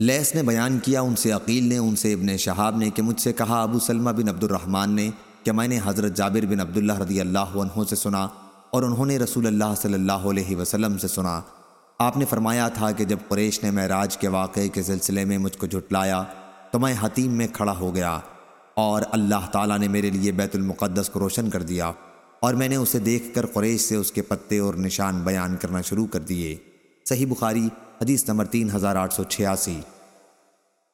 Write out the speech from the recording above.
لیس نے بیان کیا، ان سے عقیل نے، ان سے ابن شہاب نے کہ مجھ سے کہا، ابو سلمہ بن عبد الرحمن نے کہ میں نے حضرت جابر بن عبداللہ رضی اللہ عنہ سے سنا اور انہوں نے رسول اللہ صلی اللہ علیہ وسلم سے سنا۔ آپ نے فرمایا تھا کہ جب قریش نے معراج کے واقعے کے سلسلے میں مجھ کو جھٹلایا تو میں حتیم میں کھڑا ہو گیا اور اللہ تعالیٰ نے میرے لیے بیت المقدس کو روشن کر دیا اور میں نے اسے دیکھ کر قریش سے اس کے پتے اور نشان بیان کرنا شروع کر دیے۔ صحیح بخاری حدیث نمبر تین ہزار آٹھ سو چھیاسی۔